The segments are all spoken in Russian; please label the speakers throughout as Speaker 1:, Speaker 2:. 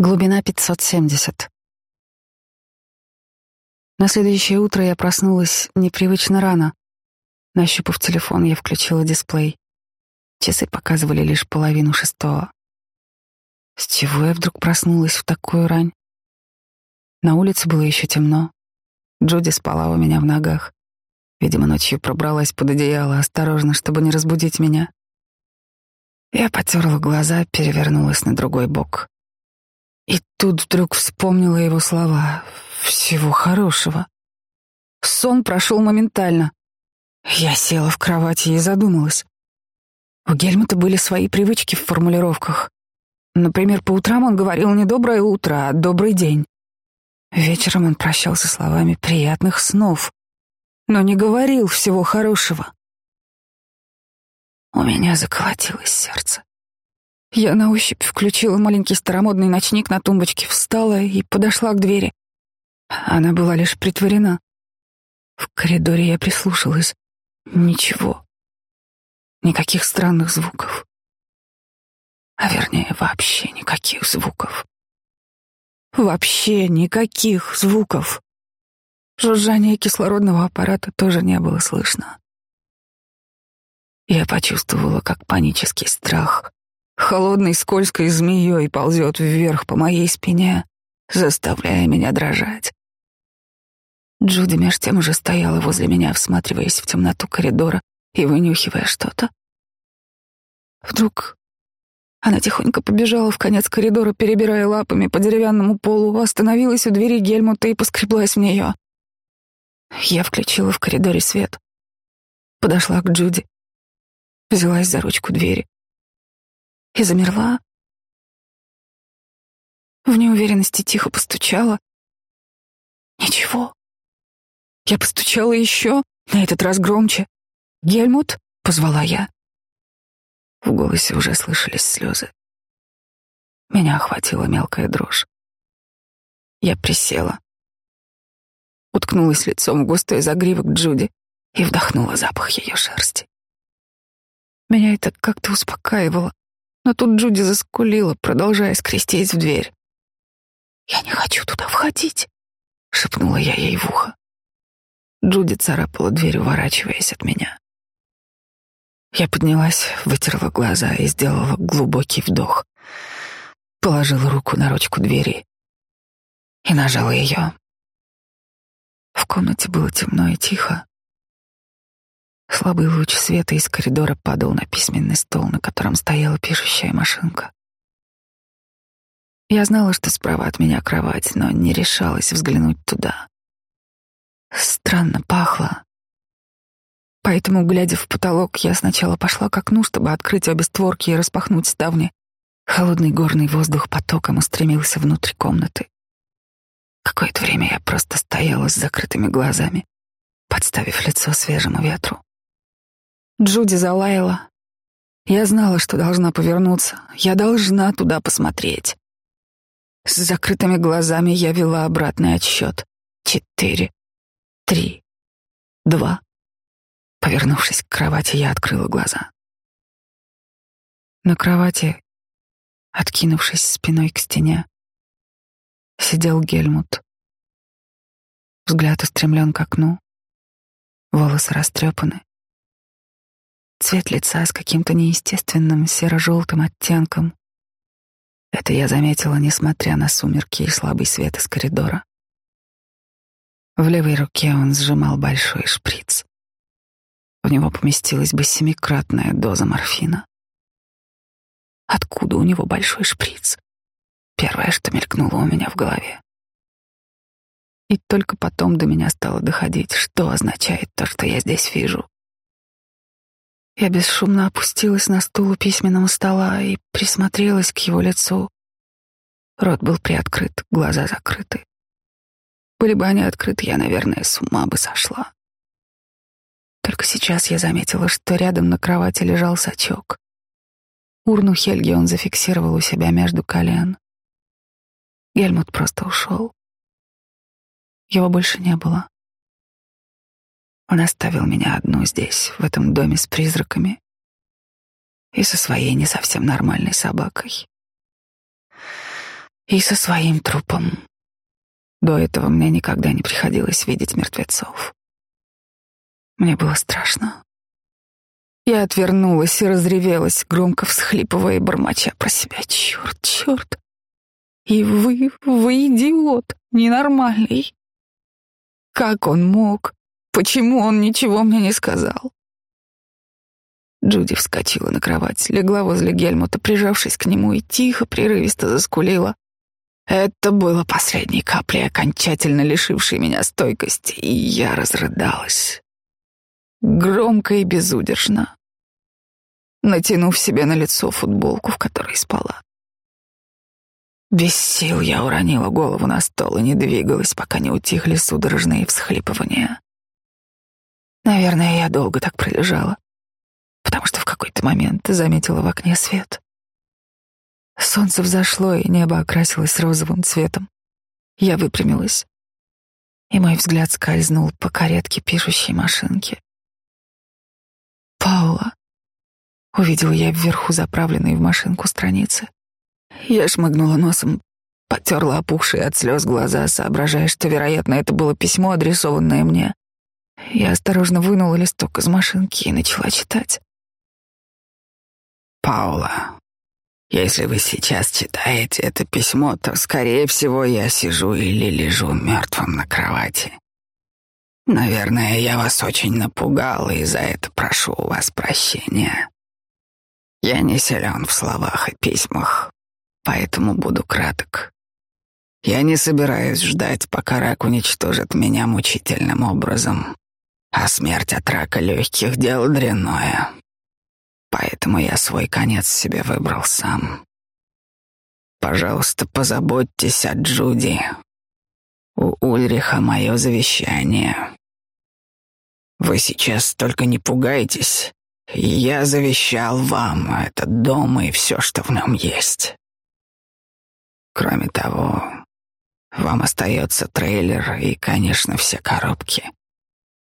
Speaker 1: Глубина 570. На следующее утро я проснулась непривычно рано. Нащупав телефон, я включила дисплей. Часы показывали лишь половину шестого. С чего я вдруг проснулась в такую рань? На улице было еще темно. Джуди спала у меня в ногах. Видимо, ночью пробралась под одеяло осторожно, чтобы не разбудить меня. Я потерла глаза, перевернулась на другой бок. И тут вдруг вспомнила его слова. Всего хорошего. Сон прошел моментально. Я села в кровати и задумалась. У Гельмута были свои привычки в формулировках. Например, по утрам он говорил не «доброе утро», а «добрый день». Вечером он прощался словами «приятных снов», но не говорил всего хорошего. У меня заколотилось сердце. Я на ощупь включила маленький старомодный ночник на тумбочке, встала и подошла к двери. Она была лишь притворена. В коридоре я прислушалась. Ничего. Никаких странных звуков. А вернее, вообще никаких звуков. Вообще никаких звуков. Жужжание кислородного аппарата тоже не было слышно. Я почувствовала, как панический страх холодной скользкой змеей ползет вверх по моей спине, заставляя меня дрожать. Джуди меж тем уже стояла возле меня, всматриваясь в темноту коридора и вынюхивая что-то. Вдруг она тихонько побежала в конец коридора, перебирая лапами по деревянному полу, остановилась у двери Гельмута и поскреблась в нее. Я включила в коридоре свет, подошла к Джуди, взялась за ручку двери и замерла. В неуверенности тихо постучала. Ничего. Я постучала еще, на этот раз громче. «Гельмут?» — позвала я. В голосе уже слышались слезы. Меня охватила мелкая дрожь. Я присела, уткнулась лицом в густой загривок Джуди и вдохнула запах ее шерсти. Меня это как-то успокаивало. Но тут Джуди заскулила, продолжая скрестись в дверь. «Я не хочу туда входить», — шепнула я ей в ухо. Джуди царапала дверь, уворачиваясь от меня. Я поднялась, вытерла глаза и сделала глубокий вдох. Положила руку на ручку двери и нажала ее. В комнате было темно и тихо. Слабый луч света из коридора падал на письменный стол, на котором стояла пишущая машинка. Я знала, что справа от меня кровать, но не решалась взглянуть туда. Странно пахло. Поэтому, глядя в потолок, я сначала пошла к окну, чтобы открыть обе створки и распахнуть ставни. Холодный горный воздух потоком устремился внутрь комнаты. Какое-то время я просто стояла с закрытыми глазами, подставив лицо свежему ветру. Джуди залаяла. Я знала, что должна повернуться. Я должна туда посмотреть. С закрытыми глазами я вела обратный отсчет. Четыре, три, два. Повернувшись к кровати, я открыла глаза. На кровати, откинувшись спиной к стене, сидел Гельмут. Взгляд устремлен к окну, волосы растрепаны. Цвет лица с каким-то неестественным серо-желтым оттенком. Это я заметила, несмотря на сумерки и слабый свет из коридора. В левой руке он сжимал большой шприц. В него поместилась бы семикратная доза морфина. Откуда у него большой шприц? Первое, что мелькнуло у меня в голове. И только потом до меня стало доходить, что означает то, что я здесь вижу. Я бесшумно опустилась на стул у письменного стола и присмотрелась к его лицу. Рот был приоткрыт, глаза закрыты. Были бы они открыты, я, наверное, с ума бы сошла. Только сейчас я заметила, что рядом на кровати лежал сачок. Урну Хельги он зафиксировал у себя между колен. Гельмут просто ушел. Его больше не было. Он оставил меня одну здесь, в этом доме с призраками и со своей не совсем нормальной собакой. И со своим трупом. До этого мне никогда не приходилось видеть мертвецов. Мне было страшно. Я отвернулась и разревелась, громко всхлипывая и бормоча про себя. Черт, черт. И вы, вы идиот, ненормальный. Как он мог? Почему он ничего мне не сказал? Джуди вскочила на кровать, легла возле Гельмута, прижавшись к нему, и тихо, прерывисто заскулила. Это было последней каплей, окончательно лишившей меня стойкости, и я разрыдалась. Громко и безудержно, натянув себе на лицо футболку, в которой спала. Без сил я уронила голову на стол и не двигалась, пока не утихли судорожные всхлипывания. Наверное, я долго так пролежала, потому что в какой-то момент заметила в окне свет. Солнце взошло, и небо окрасилось розовым цветом. Я выпрямилась, и мой взгляд скользнул по каретке пишущей машинки. Паула. Увидела я вверху заправленные в машинку страницы. Я шмыгнула носом, потерла опухшие от слез глаза, соображая, что, вероятно, это было письмо, адресованное мне. Я осторожно вынула листок из машинки и начала читать.
Speaker 2: «Паула, если вы сейчас читаете это письмо, то, скорее всего, я сижу или лежу мертвым на кровати. Наверное, я вас очень напугал, и за это прошу у вас прощения. Я не силен в словах и письмах, поэтому буду краток. Я не собираюсь ждать, пока рак уничтожит меня мучительным образом, а смерть от рака легких — дело дрянное. Поэтому я свой конец себе выбрал сам. Пожалуйста, позаботьтесь о Джуди. У Ульриха мое завещание. Вы сейчас только не пугайтесь. Я завещал вам этот дом и все, что в нем есть. Кроме того, вам остается трейлер и, конечно, все коробки.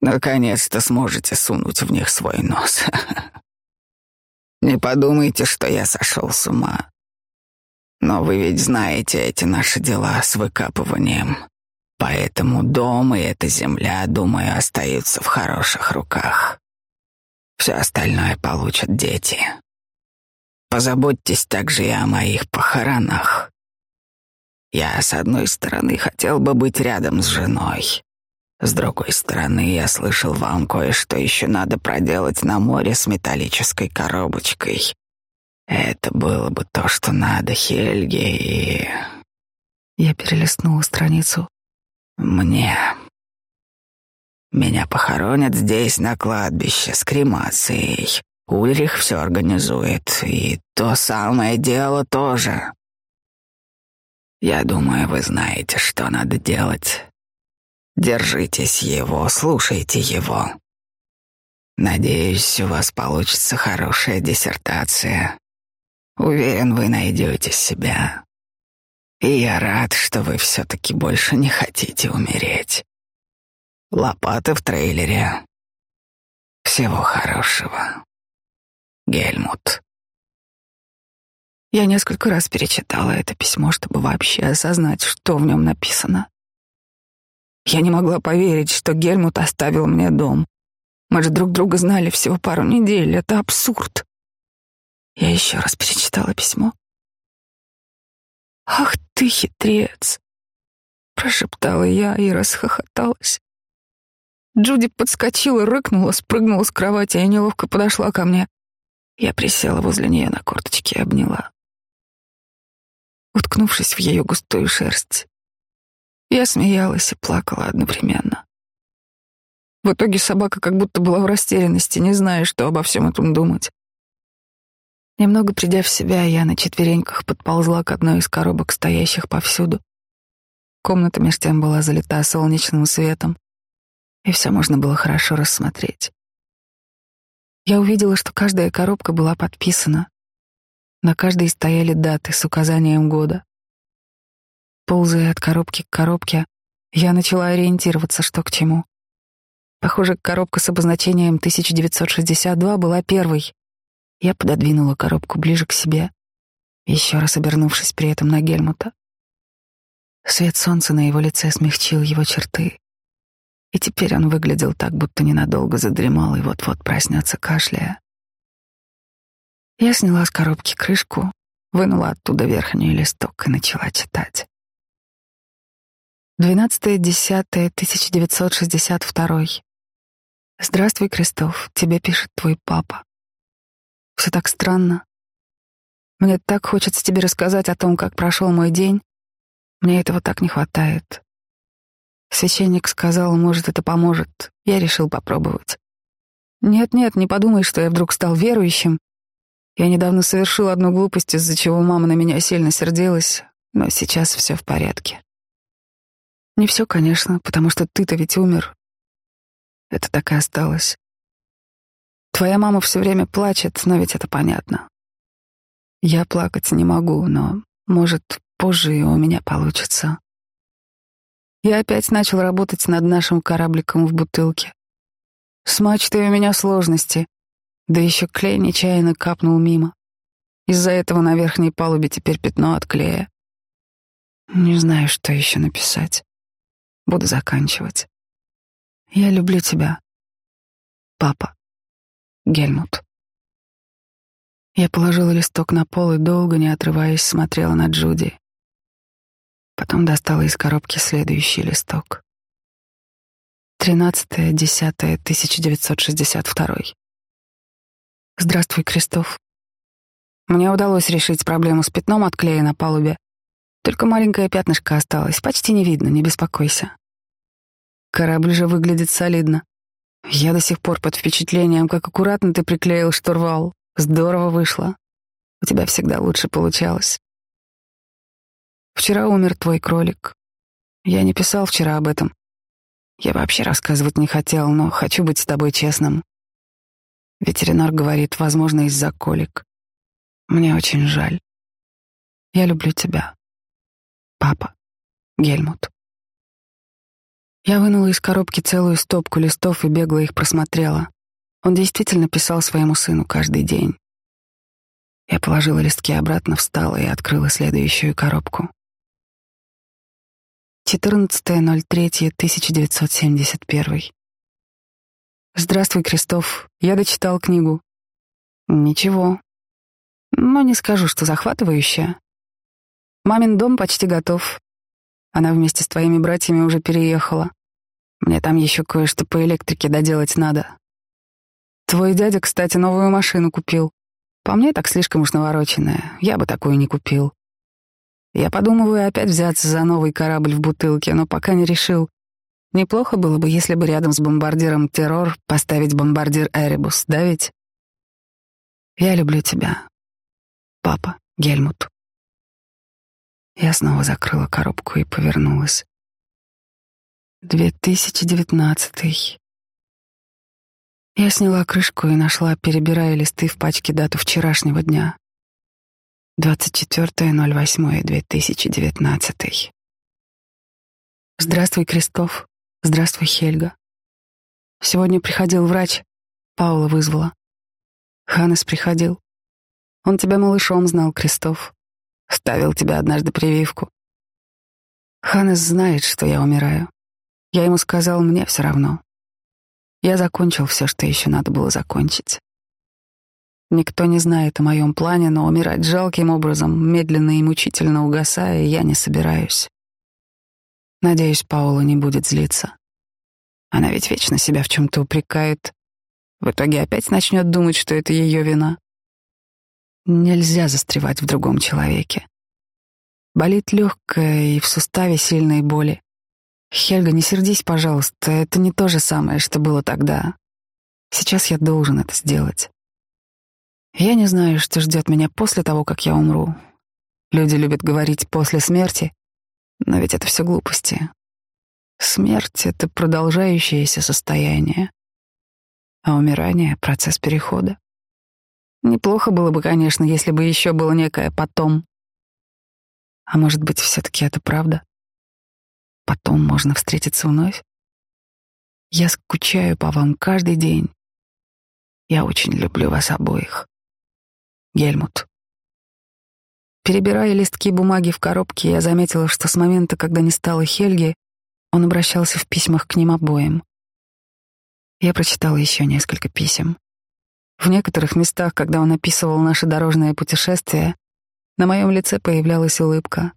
Speaker 2: Наконец-то сможете сунуть в них свой нос. Не подумайте, что я сошел с ума. Но вы ведь знаете эти наши дела с выкапыванием. Поэтому дом и эта земля, думаю, остаются в хороших руках. Все остальное получат дети. Позаботьтесь также и о моих похоронах. Я, с одной стороны, хотел бы быть рядом с женой. С другой стороны, я слышал, вам кое-что еще надо проделать на море с металлической коробочкой. Это было бы то, что надо Хельге и...
Speaker 1: Я перелистнула страницу.
Speaker 2: Мне. Меня похоронят здесь, на кладбище, с кремацией. Ульрих все организует, и то самое дело тоже. Я думаю, вы знаете, что надо делать. Держитесь его, слушайте его. Надеюсь, у вас получится хорошая диссертация. Уверен, вы найдете себя. И я рад, что вы все-таки больше не хотите умереть. Лопаты в трейлере. Всего хорошего. Гельмут.
Speaker 1: Я несколько раз перечитала это письмо, чтобы вообще осознать, что в нем написано. Я не могла поверить, что Гельмут оставил мне дом. Мы же друг друга знали всего пару недель. Это абсурд. Я еще раз перечитала письмо. «Ах ты, хитрец!» — прошептала я и расхохоталась. Джуди подскочила, рыкнула, спрыгнула с кровати и неловко подошла ко мне. Я присела возле нее на корточке и обняла. Уткнувшись в ее густую шерсть, я смеялась и плакала одновременно. В итоге собака как будто была в растерянности, не зная, что обо всем этом думать. Немного придя в себя, я на четвереньках подползла к одной из коробок, стоящих повсюду. Комната меж тем была залита солнечным светом, и все можно было хорошо рассмотреть. Я увидела, что каждая коробка была подписана. На каждой стояли даты с указанием года. Ползая от коробки к коробке, я начала ориентироваться, что к чему. Похоже, коробка с обозначением 1962 была первой. Я пододвинула коробку ближе к себе, еще раз обернувшись при этом на Гельмута. Свет солнца на его лице смягчил его черты, и теперь он выглядел так, будто ненадолго задремал и вот-вот проснется кашляя. Я сняла с коробки крышку, вынула оттуда верхний листок и начала читать. 12.10.1962. Здравствуй, Крестов, тебе пишет твой папа. Все так странно. Мне так хочется тебе рассказать о том, как прошел мой день. Мне этого так не хватает. Священник сказал, может, это поможет. Я решил попробовать. Нет-нет, не подумай, что я вдруг стал верующим. Я недавно совершил одну глупость, из-за чего мама на меня сильно сердилась, но сейчас все в порядке. Не все, конечно, потому что ты-то ведь умер. Это так и осталось. Твоя мама все время плачет, но ведь это понятно. Я плакать не могу, но, может, позже и у меня получится. Я опять начал работать над нашим корабликом в бутылке. С мачтой у меня сложности, да еще клей нечаянно капнул мимо. Из-за этого на верхней палубе теперь пятно от клея. Не знаю, что еще написать. Буду заканчивать. Я люблю тебя, папа. Гельмут. Я положила листок на пол и долго, не отрываясь, смотрела на Джуди. Потом достала из коробки следующий листок. 13.10.1962. Здравствуй, Крестов. Мне удалось решить проблему с пятном от клея на палубе. Только маленькое пятнышко осталось, почти не видно, не беспокойся. Корабль же выглядит солидно. Я до сих пор под впечатлением, как аккуратно ты приклеил штурвал. Здорово вышло. У тебя всегда лучше получалось. Вчера умер твой кролик. Я не писал вчера об этом. Я вообще рассказывать не хотел, но хочу быть с тобой честным. Ветеринар говорит, возможно, из-за колик. Мне очень жаль. Я люблю тебя. Папа. Гельмут. Я вынула из коробки целую стопку листов и бегло их просмотрела. Он действительно писал своему сыну каждый день. Я положила листки обратно, встала и открыла следующую коробку. 14.03.1971. Здравствуй, Крестов. Я дочитал книгу. Ничего. Но не скажу, что захватывающая. Мамин дом почти готов. Она вместе с твоими братьями уже переехала. Мне там еще кое-что по электрике доделать надо. Твой дядя, кстати, новую машину купил. По мне так слишком уж навороченная. Я бы такую не купил. Я подумываю опять взяться за новый корабль в бутылке, но пока не решил. Неплохо было бы, если бы рядом с бомбардиром «Террор» поставить бомбардир «Эребус», да ведь? Я люблю тебя, папа Гельмут. Я снова закрыла коробку и повернулась. 2019. Я сняла крышку и нашла, перебирая листы в пачке дату вчерашнего дня. 24.08.2019. Здравствуй, Крестов. Здравствуй, Хельга. Сегодня приходил врач. Паула вызвала. Ханес приходил. Он тебя малышом знал, Крестов. Ставил тебе однажды прививку. Ханес знает, что я умираю. Я ему сказал, мне все равно. Я закончил все, что еще надо было закончить. Никто не знает о моем плане, но умирать жалким образом, медленно и мучительно угасая, я не собираюсь. Надеюсь, Паула не будет злиться. Она ведь вечно себя в чем-то упрекает. В итоге опять начнет думать, что это ее вина. Нельзя застревать в другом человеке. Болит легкое и в суставе сильной боли. Хельга, не сердись, пожалуйста, это не то же самое, что было тогда. Сейчас я должен это сделать. Я не знаю, что ждет меня после того, как я умру. Люди любят говорить «после смерти», но ведь это все глупости. Смерть — это продолжающееся состояние, а умирание — процесс перехода. Неплохо было бы, конечно, если бы еще было некое потом. А может быть, все-таки это правда? Потом можно встретиться вновь? Я скучаю по вам каждый день. Я очень люблю вас обоих. Гельмут. Перебирая листки бумаги в коробке, я заметила, что с момента, когда не стало Хельги, он обращался в письмах к ним обоим. Я прочитала еще несколько писем. В некоторых местах, когда он описывал наше дорожное путешествие, на моем лице появлялась улыбка,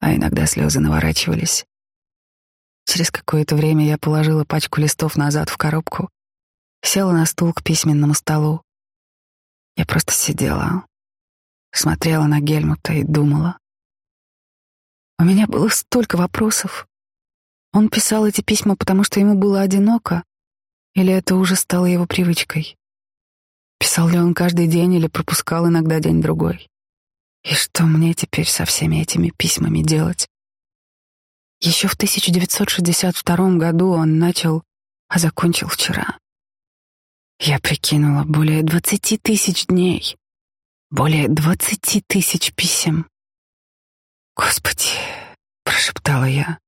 Speaker 1: а иногда слезы наворачивались. Через какое-то время я положила пачку листов назад в коробку, села на стул к письменному столу. Я просто сидела, смотрела на Гельмута и думала. У меня было столько вопросов. Он писал эти письма, потому что ему было одиноко, или это уже стало его привычкой? Писал ли он каждый день или пропускал иногда день-другой? И что мне теперь со всеми этими письмами делать? Еще в 1962 году он начал, а закончил вчера. Я прикинула более двадцати тысяч дней, более двадцати тысяч писем. Господи, прошептала я.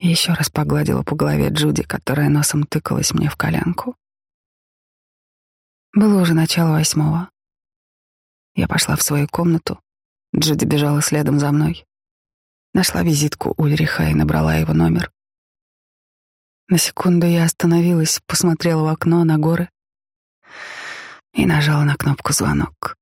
Speaker 1: Еще раз погладила по голове Джуди, которая носом тыкалась мне в коленку. Было уже начало восьмого. Я пошла в свою комнату. Джуди бежала следом за мной. Нашла визитку Ульриха и набрала его номер. На секунду я остановилась, посмотрела в окно на горы и нажала на кнопку звонок.